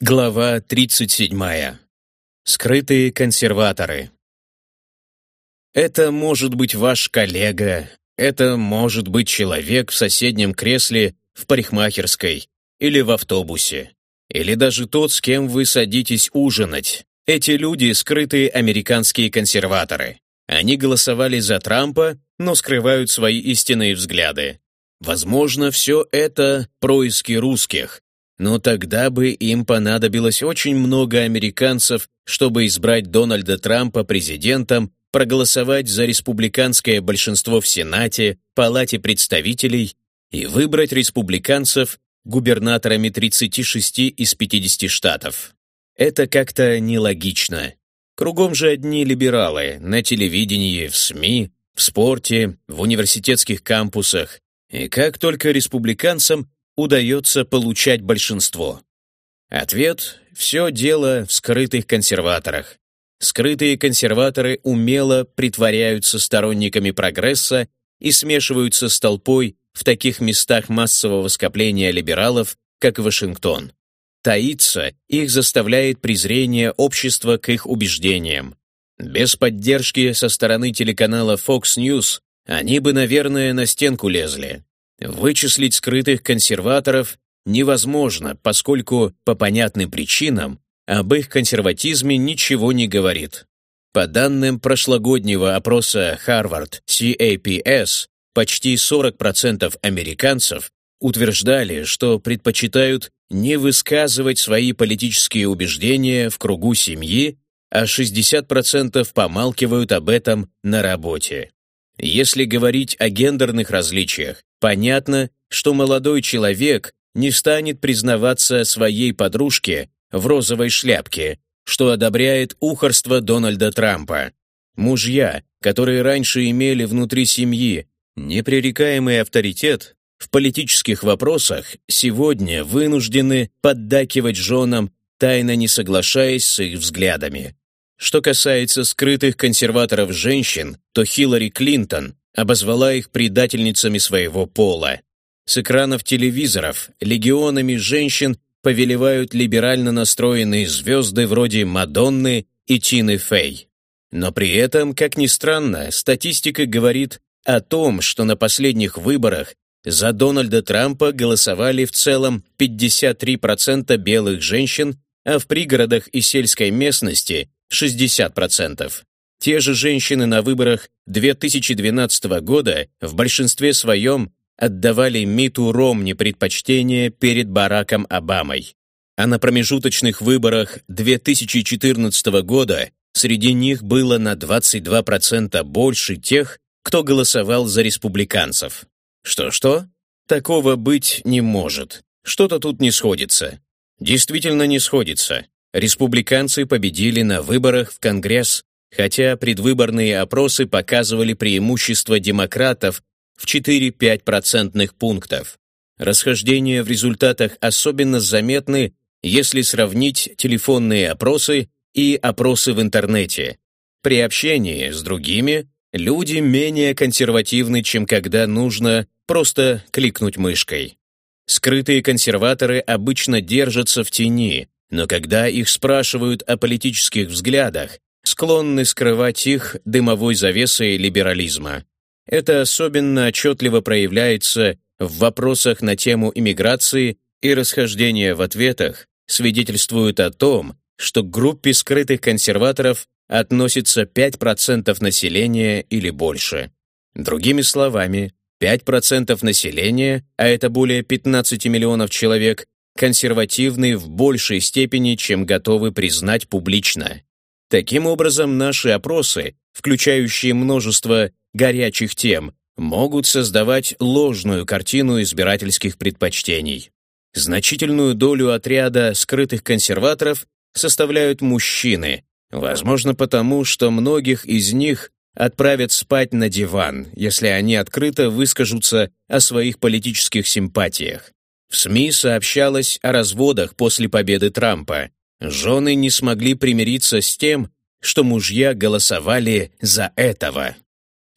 Глава 37. Скрытые консерваторы. Это может быть ваш коллега, это может быть человек в соседнем кресле в парикмахерской или в автобусе, или даже тот, с кем вы садитесь ужинать. Эти люди — скрытые американские консерваторы. Они голосовали за Трампа, но скрывают свои истинные взгляды. Возможно, все это происки русских, но тогда бы им понадобилось очень много американцев, чтобы избрать Дональда Трампа президентом, проголосовать за республиканское большинство в Сенате, Палате представителей и выбрать республиканцев губернаторами 36 из 50 штатов. Это как-то нелогично. Кругом же одни либералы, на телевидении, в СМИ, в спорте, в университетских кампусах. И как только республиканцам удается получать большинство? Ответ – все дело в скрытых консерваторах. Скрытые консерваторы умело притворяются сторонниками прогресса и смешиваются с толпой в таких местах массового скопления либералов, как Вашингтон. Таиться их заставляет презрение общества к их убеждениям. Без поддержки со стороны телеканала Fox News они бы, наверное, на стенку лезли. Вычислить скрытых консерваторов невозможно, поскольку по понятным причинам об их консерватизме ничего не говорит. По данным прошлогоднего опроса Harvard CAPS, почти 40% американцев утверждали, что предпочитают не высказывать свои политические убеждения в кругу семьи, а 60% помалкивают об этом на работе. Если говорить о гендерных различиях, понятно, что молодой человек не станет признаваться своей подружке в розовой шляпке, что одобряет ухорство Дональда Трампа. Мужья, которые раньше имели внутри семьи непререкаемый авторитет, в политических вопросах сегодня вынуждены поддакивать женам, тайно не соглашаясь с их взглядами. Что касается скрытых консерваторов женщин, то Хиллари Клинтон обозвала их предательницами своего пола. С экранов телевизоров легионами женщин повелевают либерально настроенные звезды вроде Мадонны и Тины Фей. Но при этом, как ни странно, статистика говорит о том, что на последних выборах за Дональда Трампа голосовали в целом 53% белых женщин, а в пригородах и сельской местности 60%. Те же женщины на выборах 2012 года в большинстве своем отдавали Миту Ромни предпочтение перед Бараком Обамой. А на промежуточных выборах 2014 года среди них было на 22% больше тех, кто голосовал за республиканцев. Что-что? Такого быть не может. Что-то тут не сходится. Действительно не сходится. Республиканцы победили на выборах в Конгресс, хотя предвыборные опросы показывали преимущество демократов в 4-5 процентных пунктов. Расхождения в результатах особенно заметны, если сравнить телефонные опросы и опросы в интернете. При общении с другими люди менее консервативны, чем когда нужно просто кликнуть мышкой. Скрытые консерваторы обычно держатся в тени, но когда их спрашивают о политических взглядах, склонны скрывать их дымовой завесой либерализма. Это особенно отчетливо проявляется в вопросах на тему иммиграции и расхождения в ответах свидетельствуют о том, что к группе скрытых консерваторов относится 5% населения или больше. Другими словами, 5% населения, а это более 15 миллионов человек, консервативны в большей степени, чем готовы признать публично. Таким образом, наши опросы, включающие множество горячих тем, могут создавать ложную картину избирательских предпочтений. Значительную долю отряда скрытых консерваторов составляют мужчины, возможно потому, что многих из них отправят спать на диван, если они открыто выскажутся о своих политических симпатиях. В СМИ сообщалось о разводах после победы Трампа. Жены не смогли примириться с тем, что мужья голосовали за этого.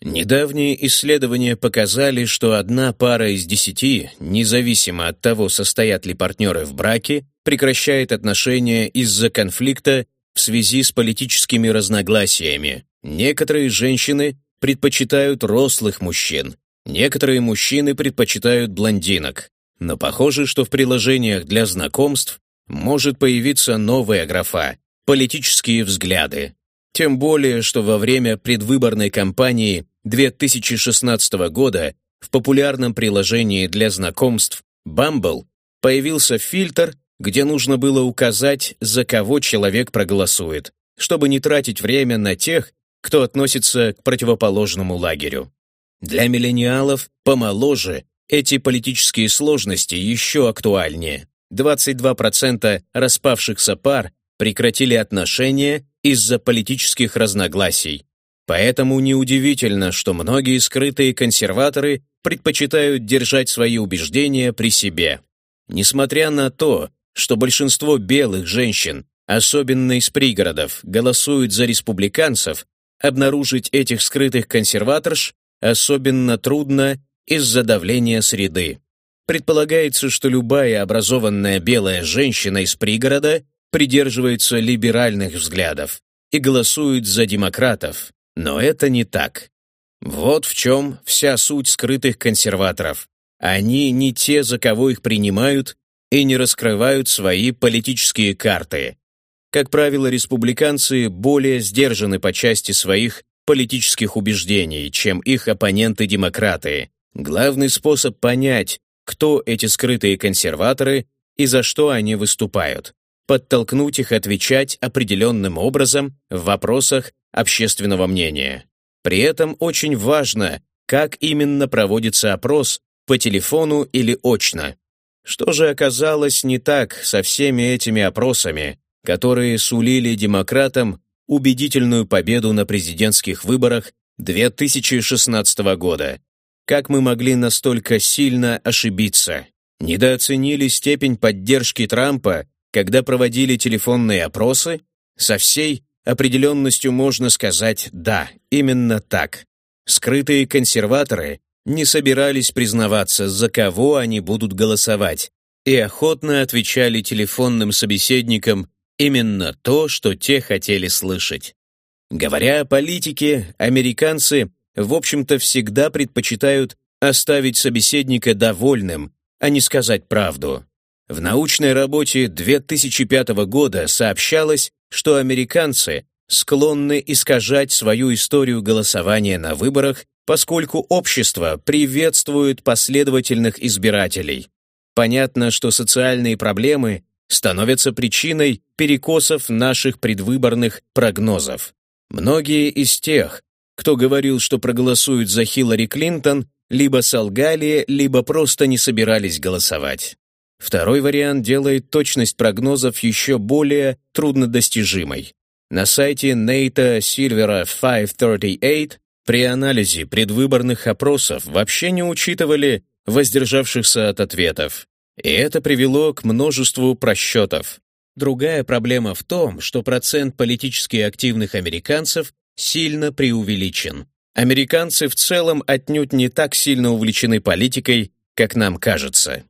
Недавние исследования показали, что одна пара из десяти, независимо от того, состоят ли партнеры в браке, прекращает отношения из-за конфликта в связи с политическими разногласиями. Некоторые женщины предпочитают рослых мужчин, некоторые мужчины предпочитают блондинок. Но похоже, что в приложениях для знакомств может появиться новая графа «Политические взгляды». Тем более, что во время предвыборной кампании 2016 года в популярном приложении для знакомств Bumble появился фильтр, где нужно было указать, за кого человек проголосует, чтобы не тратить время на тех, кто относится к противоположному лагерю. Для миллениалов помоложе эти политические сложности еще актуальнее. 22% распавшихся пар прекратили отношения из-за политических разногласий. Поэтому неудивительно, что многие скрытые консерваторы предпочитают держать свои убеждения при себе. Несмотря на то, что большинство белых женщин, особенно из пригородов, голосуют за республиканцев, обнаружить этих скрытых консерваторш особенно трудно из-за давления среды. Предполагается, что любая образованная белая женщина из пригорода придерживается либеральных взглядов и голосует за демократов, но это не так. Вот в чем вся суть скрытых консерваторов. Они не те, за кого их принимают, и не раскрывают свои политические карты. Как правило, республиканцы более сдержаны по части своих политических убеждений, чем их оппоненты-демократы. Главный способ понять, кто эти скрытые консерваторы и за что они выступают. Подтолкнуть их отвечать определенным образом в вопросах общественного мнения. При этом очень важно, как именно проводится опрос по телефону или очно. Что же оказалось не так со всеми этими опросами, которые сулили демократам убедительную победу на президентских выборах 2016 года? Как мы могли настолько сильно ошибиться? Недооценили степень поддержки Трампа, когда проводили телефонные опросы? Со всей определенностью можно сказать «да, именно так». Скрытые консерваторы не собирались признаваться, за кого они будут голосовать, и охотно отвечали телефонным собеседникам именно то, что те хотели слышать. Говоря о политике, американцы, в общем-то, всегда предпочитают оставить собеседника довольным, а не сказать правду. В научной работе 2005 года сообщалось, что американцы склонны искажать свою историю голосования на выборах, поскольку общество приветствует последовательных избирателей. Понятно, что социальные проблемы становятся причиной перекосов наших предвыборных прогнозов. Многие из тех, кто говорил, что проголосуют за Хиллари Клинтон, либо солгали, либо просто не собирались голосовать. Второй вариант делает точность прогнозов еще более труднодостижимой. На сайте Нейта Сильвера 538 при анализе предвыборных опросов вообще не учитывали воздержавшихся от ответов. И это привело к множеству просчетов. Другая проблема в том, что процент политически активных американцев сильно преувеличен. Американцы в целом отнюдь не так сильно увлечены политикой, как нам кажется.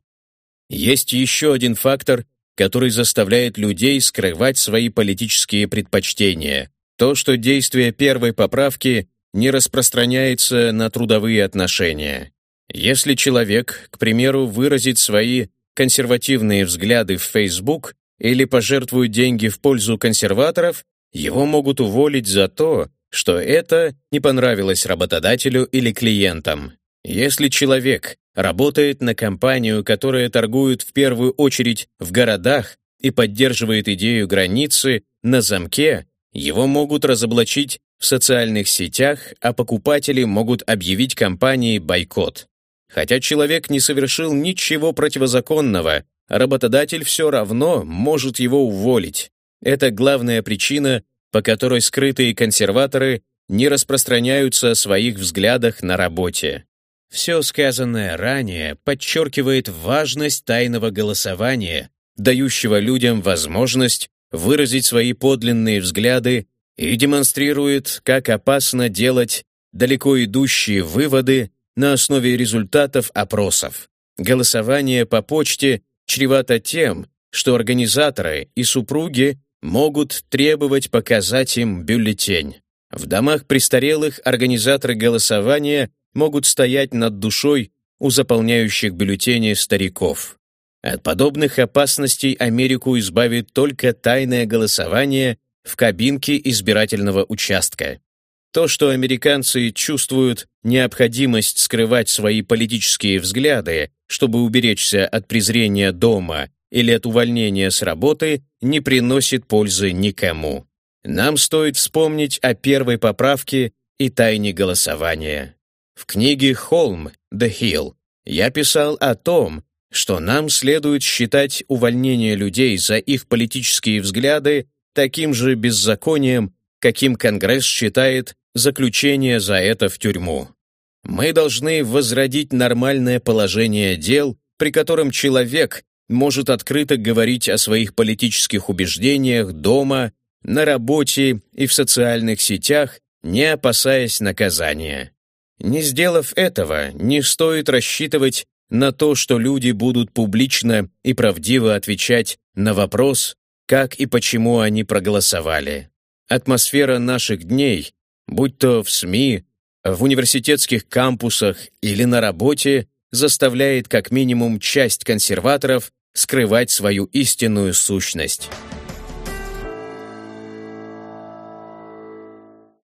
Есть еще один фактор, который заставляет людей скрывать свои политические предпочтения. То, что действие первой поправки не распространяется на трудовые отношения. Если человек, к примеру, выразит свои консервативные взгляды в Facebook или пожертвует деньги в пользу консерваторов, его могут уволить за то, что это не понравилось работодателю или клиентам. Если человек работает на компанию, которая торгует в первую очередь в городах и поддерживает идею границы на замке, его могут разоблачить в социальных сетях, а покупатели могут объявить компании бойкот. Хотя человек не совершил ничего противозаконного, работодатель все равно может его уволить. Это главная причина, по которой скрытые консерваторы не распространяются о своих взглядах на работе. Все сказанное ранее подчеркивает важность тайного голосования, дающего людям возможность выразить свои подлинные взгляды и демонстрирует, как опасно делать далеко идущие выводы на основе результатов опросов. Голосование по почте чревато тем, что организаторы и супруги могут требовать показать им бюллетень. В домах престарелых организаторы голосования могут стоять над душой у заполняющих бюллетени стариков. От подобных опасностей Америку избавит только тайное голосование в кабинке избирательного участка. То, что американцы чувствуют необходимость скрывать свои политические взгляды, чтобы уберечься от презрения дома или от увольнения с работы, не приносит пользы никому. Нам стоит вспомнить о первой поправке и тайне голосования. В книге «Холм. The Hill» я писал о том, что нам следует считать увольнение людей за их политические взгляды таким же беззаконием, каким Конгресс считает заключение за это в тюрьму. Мы должны возродить нормальное положение дел, при котором человек может открыто говорить о своих политических убеждениях дома, на работе и в социальных сетях, не опасаясь наказания. Не сделав этого, не стоит рассчитывать на то, что люди будут публично и правдиво отвечать на вопрос, как и почему они проголосовали. Атмосфера наших дней, будь то в СМИ, в университетских кампусах или на работе, заставляет как минимум часть консерваторов скрывать свою истинную сущность.